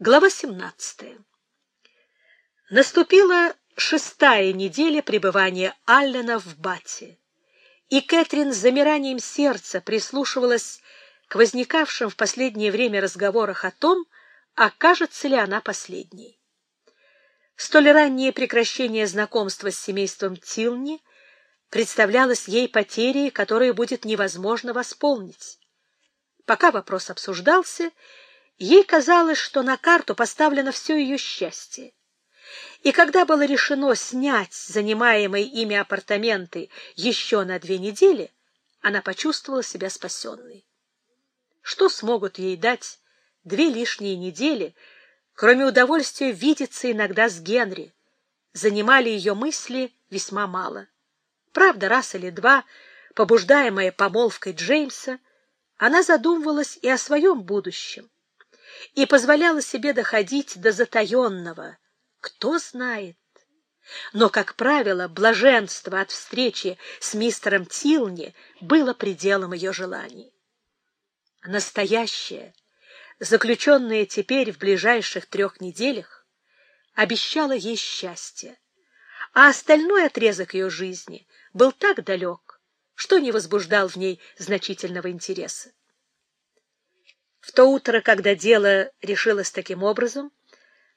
Глава 17. Наступила шестая неделя пребывания Аллена в Бате, и Кэтрин с замиранием сердца прислушивалась к возникавшим в последнее время разговорах о том, окажется ли она последней. Столь раннее прекращение знакомства с семейством Тилни представлялось ей потерей, которую будет невозможно восполнить. Пока вопрос обсуждался, Ей казалось, что на карту поставлено все ее счастье. И когда было решено снять занимаемые ими апартаменты еще на две недели, она почувствовала себя спасенной. Что смогут ей дать две лишние недели, кроме удовольствия видеться иногда с Генри? Занимали ее мысли весьма мало. Правда, раз или два, побуждаемая помолвкой Джеймса, она задумывалась и о своем будущем и позволяла себе доходить до затаенного. Кто знает? Но, как правило, блаженство от встречи с мистером Тилни было пределом ее желаний. Настоящее, заключенное теперь в ближайших трех неделях, обещало ей счастье, а остальной отрезок ее жизни был так далек, что не возбуждал в ней значительного интереса. В то утро, когда дело решилось таким образом,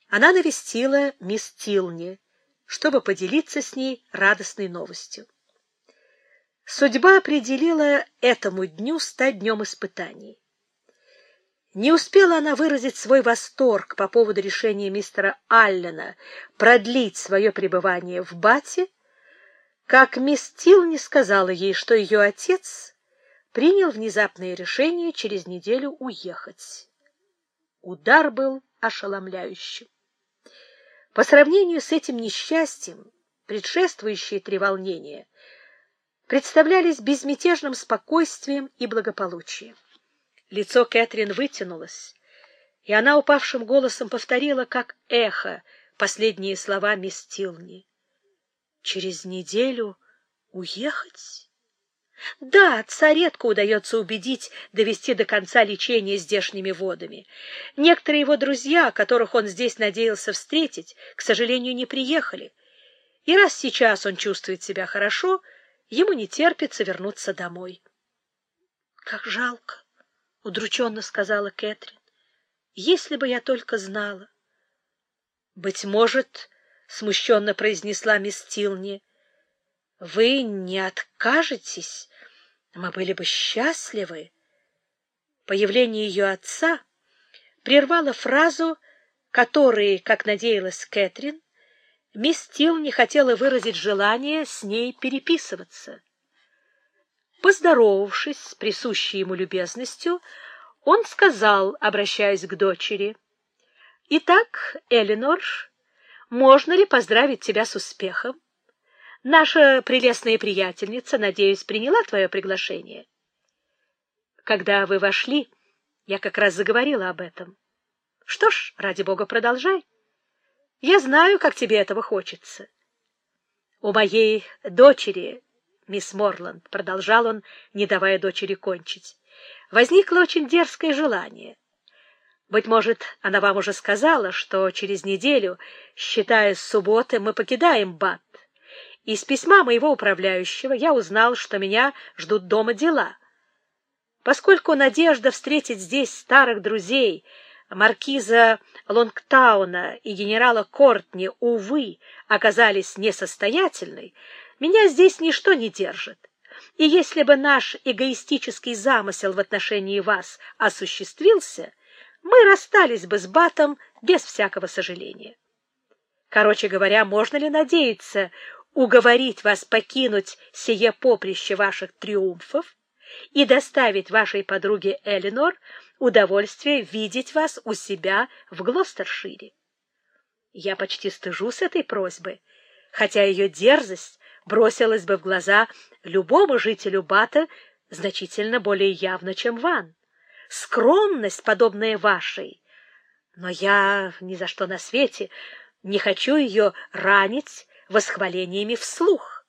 она навестила мисс Тилни, чтобы поделиться с ней радостной новостью. Судьба определила этому дню стать днем испытаний. Не успела она выразить свой восторг по поводу решения мистера Аллена продлить свое пребывание в Бате, как мисс Тилни сказала ей, что ее отец принял внезапное решение через неделю уехать. Удар был ошеломляющим. По сравнению с этим несчастьем, предшествующие три волнения представлялись безмятежным спокойствием и благополучием. Лицо Кэтрин вытянулось, и она упавшим голосом повторила, как эхо, последние слова мисс Тилни. «Через неделю уехать?» Да, отца редко удается убедить довести до конца лечение здешними водами. Некоторые его друзья, которых он здесь надеялся встретить, к сожалению, не приехали. И раз сейчас он чувствует себя хорошо, ему не терпится вернуться домой. — Как жалко, — удрученно сказала Кэтрин. — Если бы я только знала. — Быть может, — смущенно произнесла мисс Тилни, — вы не откажетесь мы были бы счастливы. Появление ее отца прервало фразу, которой, как надеялась Кэтрин, мисс Тилл не хотела выразить желание с ней переписываться. Поздоровавшись с присущей ему любезностью, он сказал, обращаясь к дочери, «Итак, Эленор, можно ли поздравить тебя с успехом? Наша прелестная приятельница, надеюсь, приняла твое приглашение. Когда вы вошли, я как раз заговорила об этом. Что ж, ради бога, продолжай. Я знаю, как тебе этого хочется. У моей дочери, мисс Морланд, продолжал он, не давая дочери кончить, возникло очень дерзкое желание. Быть может, она вам уже сказала, что через неделю, считая субботы, мы покидаем Бат. Из письма моего управляющего я узнал, что меня ждут дома дела. Поскольку надежда встретить здесь старых друзей, маркиза Лонгтауна и генерала Кортни, увы, оказались несостоятельной, меня здесь ничто не держит. И если бы наш эгоистический замысел в отношении вас осуществился, мы расстались бы с Батом без всякого сожаления. Короче говоря, можно ли надеяться уговорить вас покинуть сие поприще ваших триумфов и доставить вашей подруге Эленор удовольствие видеть вас у себя в Глостершире. Я почти стыжусь этой просьбы, хотя ее дерзость бросилась бы в глаза любому жителю Бата значительно более явно, чем Ван. Скромность, подобная вашей, но я ни за что на свете не хочу ее ранить восхвалениями вслух.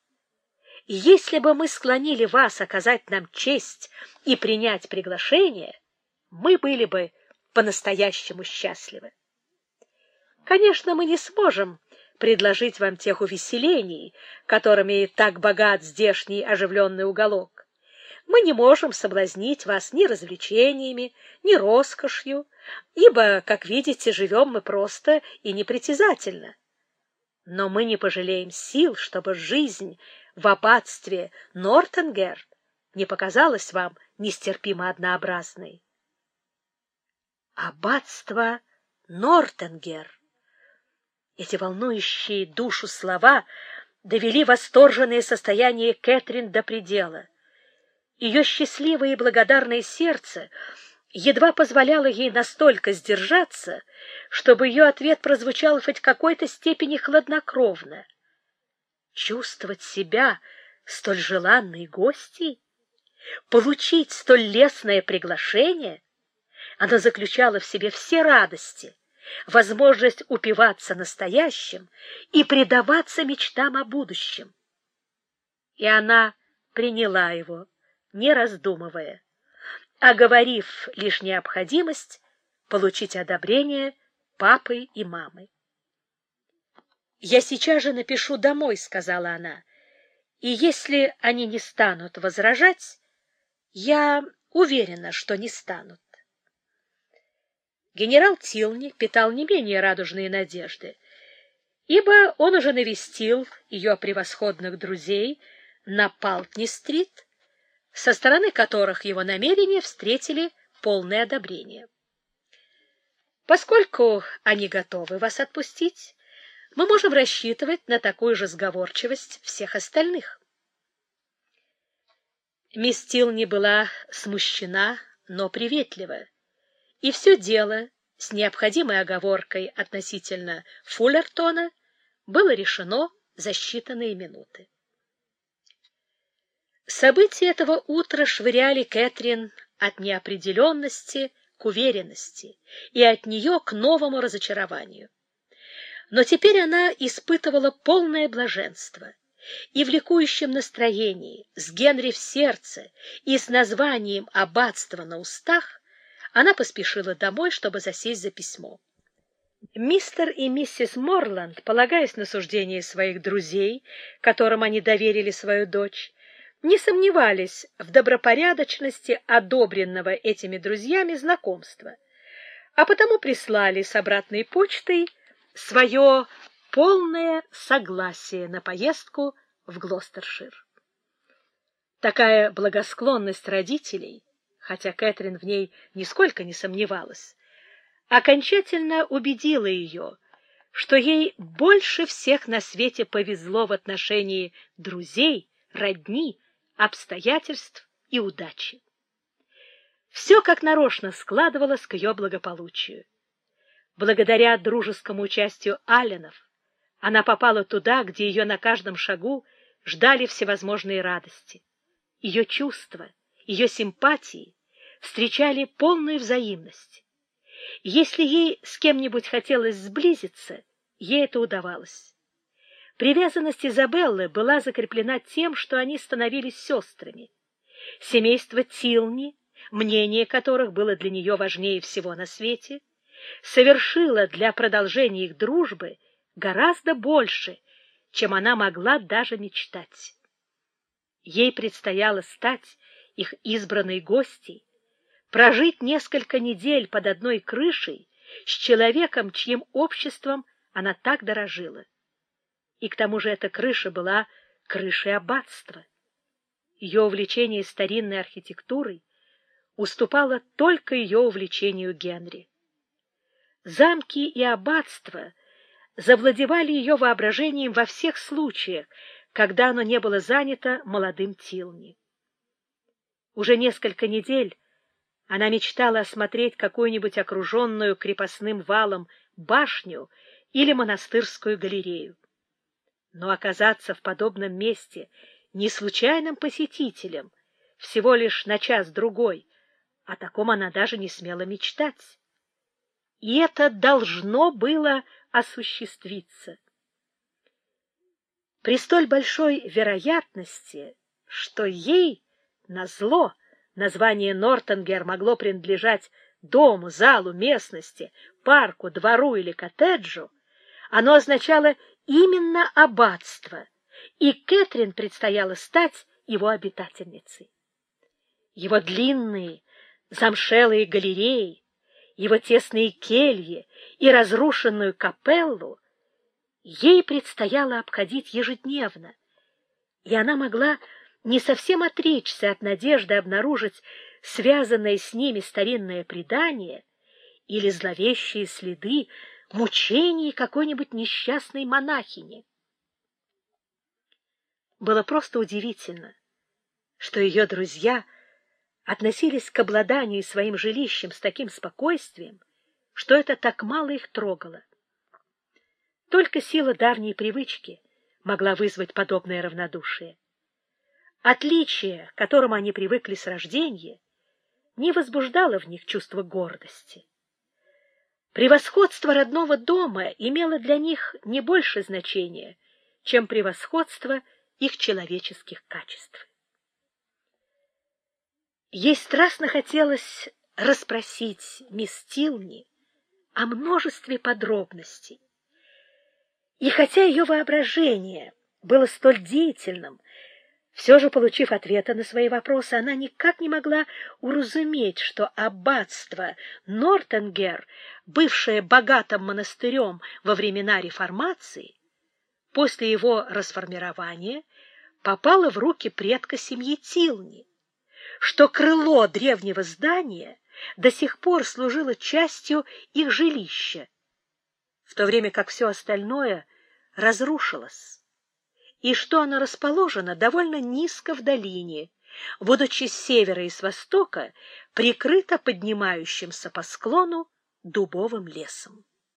Если бы мы склонили вас оказать нам честь и принять приглашение, мы были бы по-настоящему счастливы. Конечно, мы не сможем предложить вам тех увеселений, которыми так богат здешний оживленный уголок. Мы не можем соблазнить вас ни развлечениями, ни роскошью, ибо, как видите, живем мы просто и непритязательно. Но мы не пожалеем сил, чтобы жизнь в аббатстве Нортенгер не показалась вам нестерпимо однообразной. Аббатство Нортенгер эти волнующие душу слова довели восторженное состояние Кэтрин до предела. Ее счастливое и благодарное сердце едва позволяло ей настолько сдержаться, чтобы ее ответ прозвучал хоть в какой-то степени хладнокровно. Чувствовать себя столь желанной гостьей, получить столь лестное приглашение, оно заключало в себе все радости, возможность упиваться настоящим и предаваться мечтам о будущем. И она приняла его, не раздумывая, оговорив лишь необходимость получить одобрение папы и мамы. «Я сейчас же напишу домой», — сказала она, — «и если они не станут возражать, я уверена, что не станут». Генерал Тилни питал не менее радужные надежды, ибо он уже навестил ее превосходных друзей на Палтни-стрит, со стороны которых его намерения встретили полное одобрение. Поскольку они готовы вас отпустить, мы можем рассчитывать на такую же сговорчивость всех остальных. Мисс Тилни была смущена, но приветлива и все дело с необходимой оговоркой относительно Фуллертона было решено за считанные минуты. События этого утра швыряли Кэтрин от неопределенности к уверенности и от нее к новому разочарованию. Но теперь она испытывала полное блаженство и в ликующем настроении, с Генри в сердце и с названием аббатства на устах, она поспешила домой, чтобы засесть за письмо. Мистер и миссис Морланд, полагаясь на суждение своих друзей, которым они доверили свою дочь, не сомневались в добропорядочности одобренного этими друзьями знакомства, а потому прислали с обратной почтой свое полное согласие на поездку в Глостершир. Такая благосклонность родителей хотя Кэтрин в ней нисколько не сомневалась, окончательно убедила ее, что ей больше всех на свете повезло в отношении друзей, родни, обстоятельств и удачи. Все как нарочно складывалось к ее благополучию. Благодаря дружескому участию Алленов она попала туда, где ее на каждом шагу ждали всевозможные радости. Ее чувства, ее симпатии встречали полную взаимность. Если ей с кем-нибудь хотелось сблизиться, ей это удавалось. Привязанность Изабеллы была закреплена тем, что они становились сестрами. Семейство Тилни, мнение которых было для нее важнее всего на свете, совершило для продолжения их дружбы гораздо больше, чем она могла даже мечтать. Ей предстояло стать их избранной гостьей, прожить несколько недель под одной крышей с человеком, чьим обществом она так дорожила. И к тому же эта крыша была крышей аббатства. Ее увлечение старинной архитектурой уступало только ее увлечению Генри. Замки и аббатства завладевали ее воображением во всех случаях, когда оно не было занято молодым Тилни. Уже несколько недель она мечтала осмотреть какую-нибудь окруженную крепостным валом башню или монастырскую галерею. Но оказаться в подобном месте не случайным посетителем, всего лишь на час-другой, о таком она даже не смела мечтать. И это должно было осуществиться. При столь большой вероятности, что ей назло Название Нортенгер могло принадлежать дому, залу, местности, парку, двору или коттеджу, Оно означало именно аббатство, и Кэтрин предстояло стать его обитательницей. Его длинные, замшелые галереи, его тесные кельи и разрушенную капеллу ей предстояло обходить ежедневно, и она могла не совсем отречься от надежды обнаружить связанное с ними старинное предание или зловещие следы мучений какой-нибудь несчастной монахини. Было просто удивительно, что ее друзья относились к обладанию своим жилищем с таким спокойствием, что это так мало их трогало. Только сила давней привычки могла вызвать подобное равнодушие. Отличие, к которому они привыкли с рождения, не возбуждало в них чувство гордости. Превосходство родного дома имело для них не больше значения, чем превосходство их человеческих качеств. Ей страстно хотелось расспросить мисс Тилни о множестве подробностей. И хотя ее воображение было столь деятельным, все же, получив ответы на свои вопросы, она никак не могла уразуметь, что аббатство Нортенгер, бывшее богатым монастырем во времена реформации, после его расформирования попало в руки предка семьи Тилни, что крыло древнего здания до сих пор служило частью их жилища, в то время как все остальное разрушилось, и что оно расположено довольно низко в долине, будучи с севера и с востока прикрыто поднимающимся по склону дубовым лесом.